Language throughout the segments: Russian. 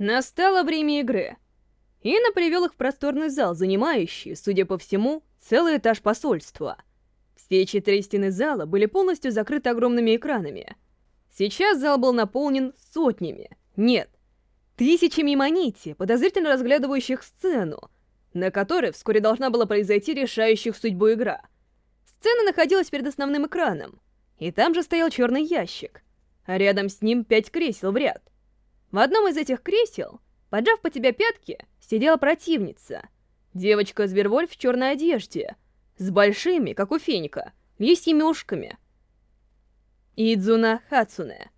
Настало время игры. Инна привел их в просторный зал, занимающий, судя по всему, целый этаж посольства. Все четыре стены зала были полностью закрыты огромными экранами. Сейчас зал был наполнен сотнями, нет, тысячами манити, подозрительно разглядывающих сцену, на которой вскоре должна была произойти решающих судьбу игра. Сцена находилась перед основным экраном, и там же стоял черный ящик, а рядом с ним пять кресел в ряд. В одном из этих кресел, поджав по тебя пятки, сидела противница. Девочка-звервольф в черной одежде, с большими, как у феника, лисьими ушками. Идзуна Хацуне.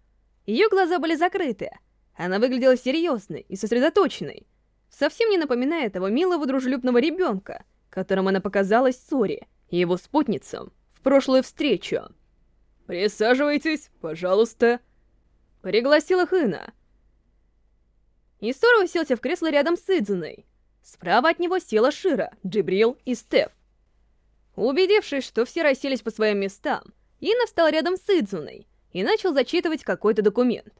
Ее глаза были закрыты. Она выглядела серьезной и сосредоточенной, совсем не напоминая того милого дружелюбного ребенка, которым она показалась Сори и его спутницам в прошлую встречу. «Присаживайтесь, пожалуйста», — пригласила Хына. Исора уселся в кресло рядом с Идзуной. Справа от него села Шира, Джибрил и Стеф. Убедившись, что все расселись по своим местам, Ина встал рядом с Идзуной и начал зачитывать какой-то документ.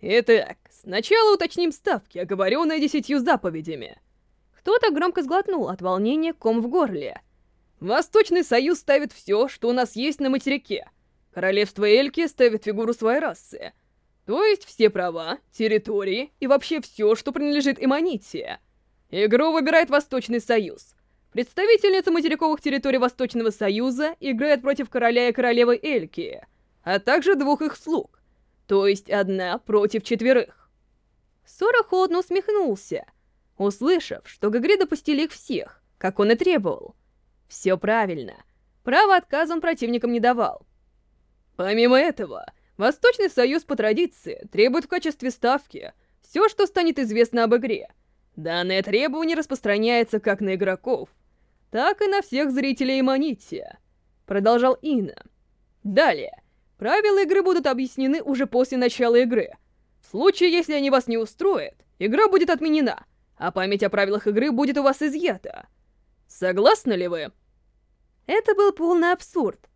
Итак, сначала уточним ставки, оговоренные десятью заповедями. Кто-то громко сглотнул от волнения ком в горле. Восточный Союз ставит все, что у нас есть на материке. Королевство Эльки ставит фигуру своей расы — то есть все права, территории и вообще все, что принадлежит Эманитии. Игру выбирает Восточный Союз. Представительница материковых территорий Восточного Союза играет против короля и королевы Эльки, а также двух их слуг, то есть одна против четверых. Сора холодно усмехнулся, услышав, что игре допустили их всех, как он и требовал. Все правильно. Право отказа он противникам не давал. Помимо этого, Восточный Союз по традиции требует в качестве ставки все, что станет известно об игре. Данное требование распространяется как на игроков, так и на всех зрителей Манития, продолжал Ина. Далее, правила игры будут объяснены уже после начала игры. В случае, если они вас не устроят, игра будет отменена, а память о правилах игры будет у вас изъята. Согласны ли вы? Это был полный абсурд.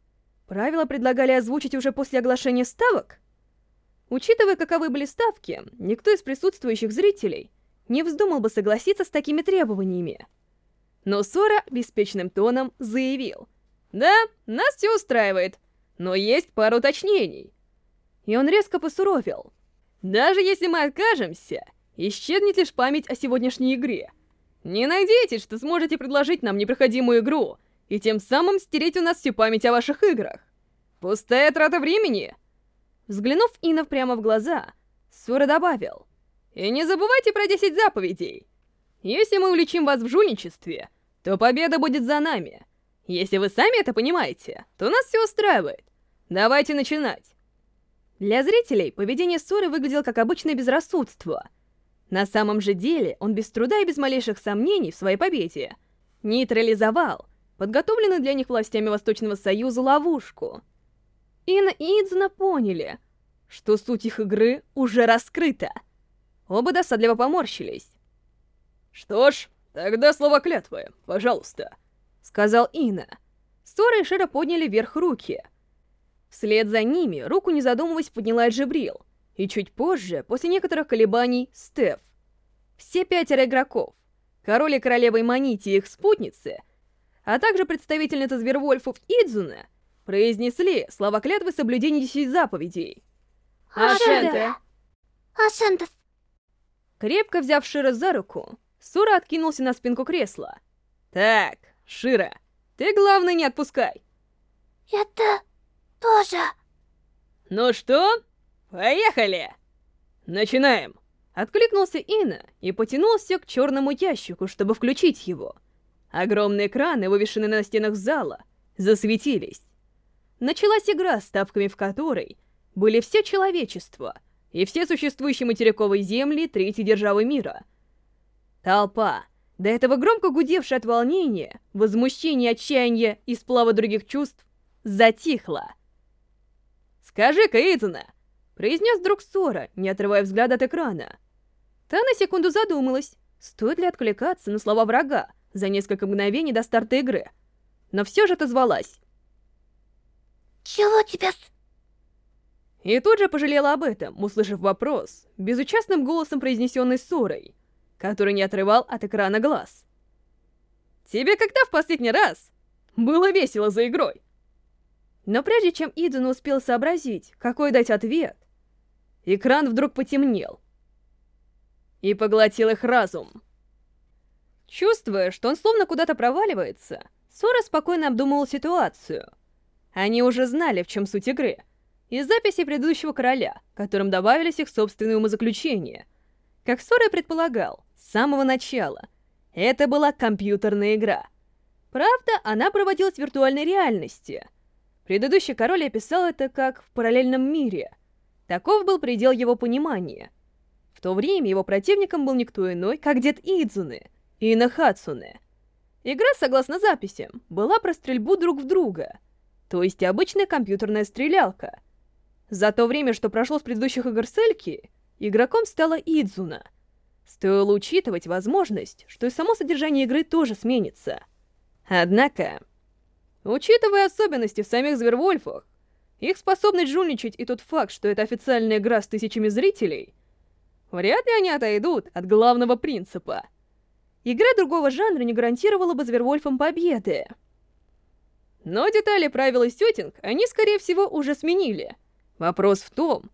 Правила предлагали озвучить уже после оглашения ставок? Учитывая, каковы были ставки, никто из присутствующих зрителей не вздумал бы согласиться с такими требованиями. Но Сора беспечным тоном заявил. «Да, нас все устраивает, но есть пара уточнений». И он резко посуровил. «Даже если мы откажемся, исчезнет лишь память о сегодняшней игре. Не надейтесь, что сможете предложить нам непроходимую игру, и тем самым стереть у нас всю память о ваших играх. Пустая трата времени!» Взглянув Инов прямо в глаза, Сура добавил. «И не забывайте про 10 заповедей. Если мы уличим вас в жульничестве, то победа будет за нами. Если вы сами это понимаете, то нас все устраивает. Давайте начинать!» Для зрителей поведение Суры выглядело как обычное безрассудство. На самом же деле он без труда и без малейших сомнений в своей победе нейтрализовал подготовленную для них властями Восточного Союза ловушку. Ина и Идзуна поняли, что суть их игры уже раскрыта. Оба досадливо поморщились. «Что ж, тогда слово клятвы, пожалуйста», — сказал Ина. Сора и Шира подняли вверх руки. Вслед за ними руку, не задумываясь, подняла Джибрил. И чуть позже, после некоторых колебаний, Стеф. Все пятеро игроков, король и королева Манити и их спутницы — а также представительница Звервольфов Идзуна, произнесли слова клятвы соблюдения десяти заповедей. Ашенте! Ашенте! Крепко взяв Шира за руку, Сура откинулся на спинку кресла. «Так, Шира, ты, главное, не отпускай!» «Это тоже...» «Ну что, поехали!» «Начинаем!» Откликнулся Ина и потянулся к черному ящику, чтобы включить его. Огромные экраны, вывешенные на стенах зала, засветились. Началась игра, ставками в которой были все человечество и все существующие материковые земли третьей державы мира. Толпа, до этого громко гудевшая от волнения, возмущения, отчаяния и сплава других чувств, затихла. «Скажи-ка, Эйзена!» — произнес друг Сора, не отрывая взгляда от экрана. Та на секунду задумалась, стоит ли откликаться на слова врага, за несколько мгновений до старта игры, но все же отозвалась. «Чего тебя с...» И тут же пожалела об этом, услышав вопрос, безучастным голосом произнесенный Сорой, который не отрывал от экрана глаз. «Тебе когда в последний раз было весело за игрой?» Но прежде чем Идзуна успел сообразить, какой дать ответ, экран вдруг потемнел и поглотил их разум. Чувствуя, что он словно куда-то проваливается, Сора спокойно обдумывал ситуацию. Они уже знали, в чем суть игры — из записи предыдущего короля, которым добавились их собственные умозаключения. Как Сора предполагал, с самого начала, это была компьютерная игра. Правда, она проводилась в виртуальной реальности. Предыдущий король описал это как в параллельном мире. Таков был предел его понимания. В то время его противником был никто иной, как дед Идзуны, Ина Хацуне. Игра, согласно записям, была про стрельбу друг в друга, то есть обычная компьютерная стрелялка — за то время, что прошло с предыдущих игр Сельки, игроком стала Идзуна. Стоило учитывать возможность, что и само содержание игры тоже сменится. Однако, учитывая особенности в самих Звервольфах, их способность жульничать и тот факт, что это официальная игра с тысячами зрителей, вряд ли они отойдут от главного принципа. Игра другого жанра не гарантировала бы Звервольфам победы. Но детали правил и сеттинг они, скорее всего, уже сменили — Вопрос в том,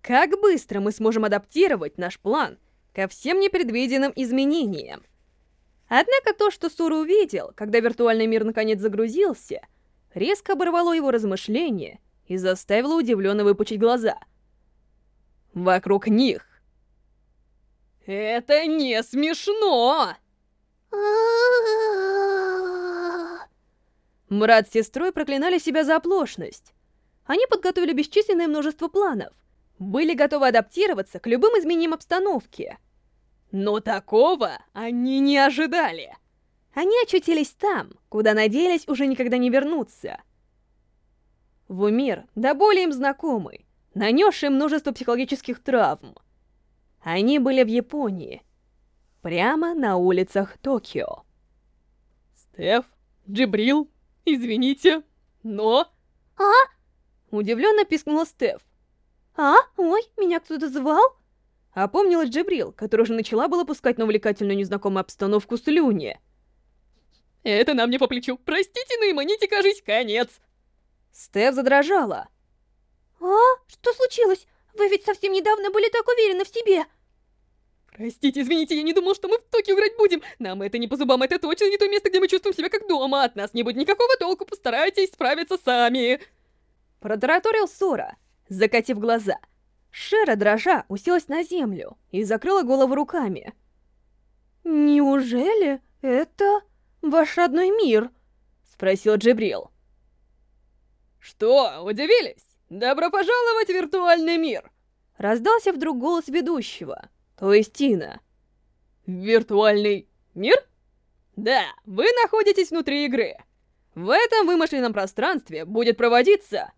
как быстро мы сможем адаптировать наш план ко всем непредвиденным изменениям. Однако то, что Суру увидел, когда виртуальный мир наконец загрузился, резко оборвало его размышления и заставило удивленно выпучить глаза. Вокруг них. Это не смешно! Брат с сестрой проклинали себя за оплошность. Они подготовили бесчисленное множество планов, были готовы адаптироваться к любым изменениям обстановки. Но такого они не ожидали. Они очутились там, куда надеялись уже никогда не вернуться. В мир, да более им знакомый, нанесший множество психологических травм. Они были в Японии, прямо на улицах Токио. Стеф, Джибрил, извините, но... А? Удивленно пискнула Стеф. «А? Ой, меня кто-то звал?» Опомнилась Джабрил, которая уже начала было пускать на увлекательную незнакомую обстановку слюни. «Это нам не по плечу. Простите, но и маните, кажись, конец!» Стеф задрожала. «А? Что случилось? Вы ведь совсем недавно были так уверены в себе!» «Простите, извините, я не думал, что мы в Токио играть будем. Нам это не по зубам, это точно не то место, где мы чувствуем себя как дома. От нас не будет никакого толку, постарайтесь справиться сами!» Протараторил Сора, закатив глаза. Шера, дрожа, уселась на землю и закрыла голову руками. «Неужели это ваш родной мир?» — спросил Джибрил. «Что, удивились? Добро пожаловать в виртуальный мир!» Раздался вдруг голос ведущего, то есть Тина. «Виртуальный мир?» «Да, вы находитесь внутри игры. В этом вымышленном пространстве будет проводиться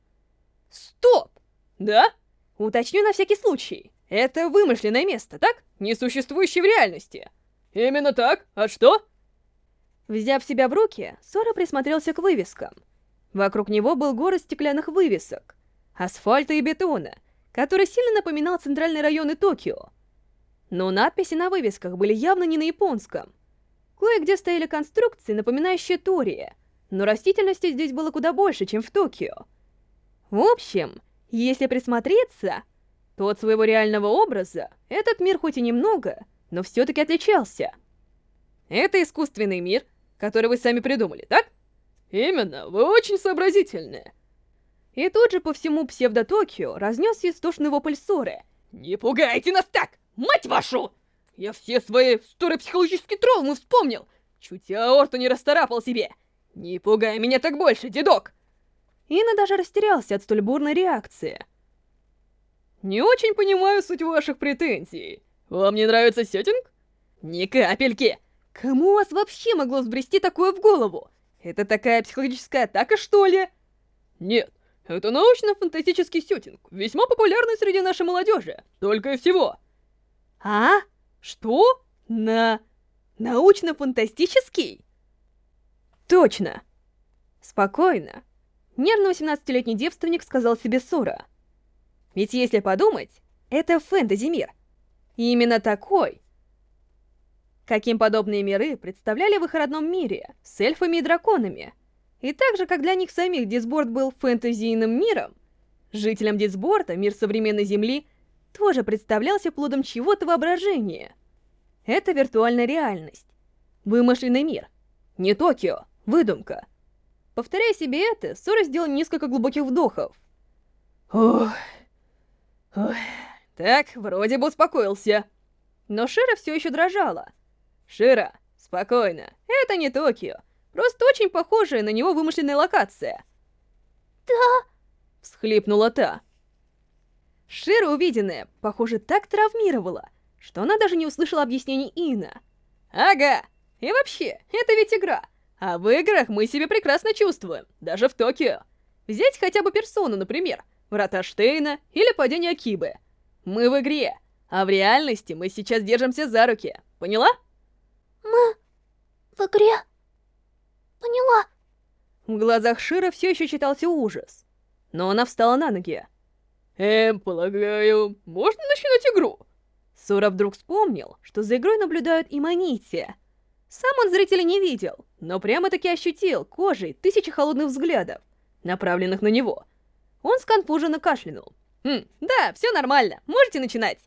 Стоп! Да? Уточню на всякий случай. Это вымышленное место, так? Не существующее в реальности. Именно так. А что? Взяв себя в руки, Сора присмотрелся к вывескам. Вокруг него был город стеклянных вывесок, асфальта и бетона, который сильно напоминал центральные районы Токио. Но надписи на вывесках были явно не на японском. Кое-где стояли конструкции, напоминающие Тория, но растительности здесь было куда больше, чем в Токио. В общем, если присмотреться, то от своего реального образа этот мир хоть и немного, но все-таки отличался. Это искусственный мир, который вы сами придумали, так? Именно, вы очень сообразительны. И тут же по всему псевдо-Токио разнесся истошный вопль ссоры. «Не пугайте нас так! Мать вашу! Я все свои старые психологические травмы вспомнил! Чуть аорту не расторапал себе! Не пугай меня так больше, дедок!» Инна даже растерялся от столь бурной реакции. «Не очень понимаю суть ваших претензий. Вам не нравится сеттинг?» «Ни капельки! Кому у вас вообще могло взбрести такое в голову? Это такая психологическая атака, что ли?» «Нет, это научно-фантастический сеттинг, весьма популярный среди нашей молодежи, только и всего». «А? Что? На... научно-фантастический?» «Точно. Спокойно. Нервно 18-летний девственник сказал себе Сора. Ведь если подумать, это фэнтези-мир. И именно такой, каким подобные миры представляли в их родном мире, с эльфами и драконами. И так же, как для них самих Дисборд был фэнтезийным миром, жителям Дисборда мир современной Земли тоже представлялся плодом чего-то воображения. Это виртуальная реальность. Вымышленный мир. Не Токио, выдумка. Повторяя себе это, Сора сделал несколько глубоких вдохов. Ох. Ох. Так, вроде бы успокоился. Но Шира все еще дрожала. Шира, спокойно. Это не Токио. Просто очень похожая на него вымышленная локация. Да. Всхлипнула та. Шира увиденное, похоже, так травмировала, что она даже не услышала объяснений Ина. Ага. И вообще, это ведь игра. А в играх мы себя прекрасно чувствуем, даже в Токио. Взять хотя бы персону, например, Врата Штейна или Падение Кибы. Мы в игре, а в реальности мы сейчас держимся за руки. Поняла? Мы в игре. Поняла. В глазах Шира все еще читался ужас. Но она встала на ноги. Эм, полагаю, можно начинать игру? Сура вдруг вспомнил, что за игрой наблюдают и Манити. Сам он зрителя не видел, но прямо-таки ощутил кожей тысячи холодных взглядов, направленных на него. Он сконфуженно кашлянул. «Хм, да, все нормально, можете начинать».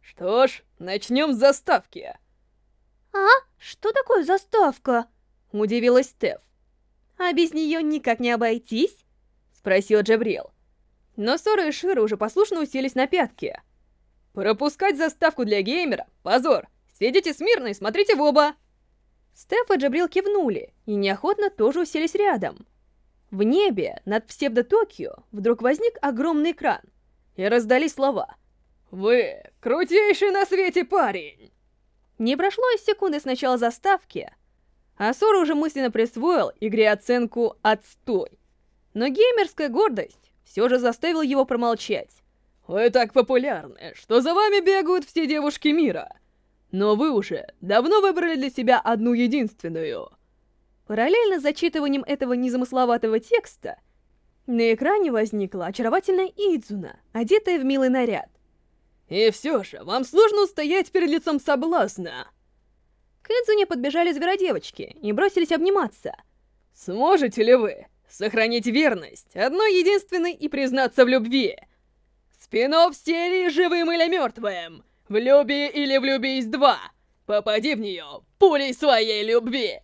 «Что ж, начнем с заставки». «А? Что такое заставка?» — удивилась Стеф. «А без нее никак не обойтись?» — спросил Джабрил. Но Сора и Шира уже послушно уселись на пятки. «Пропускать заставку для геймера — позор! Сидите смирно и смотрите в оба!» Стеф и Джабрил кивнули и неохотно тоже уселись рядом. В небе над псевдо-Токио вдруг возник огромный экран, и раздались слова. «Вы крутейший на свете парень!» Не прошло и секунды с начала заставки, а Сора уже мысленно присвоил игре оценку «Отстой». Но геймерская гордость все же заставила его промолчать. «Вы так популярны, что за вами бегают все девушки мира. Но вы уже давно выбрали для себя одну единственную». Параллельно с зачитыванием этого незамысловатого текста, на экране возникла очаровательная Идзуна, одетая в милый наряд. «И все же, вам сложно устоять перед лицом соблазна!» К Идзуне подбежали зверодевочки и бросились обниматься. «Сможете ли вы сохранить верность одной единственной и признаться в любви?» Спинов серии «Живым или мертвым» «Влюби или влюбись два» Попади в нее пулей своей любви!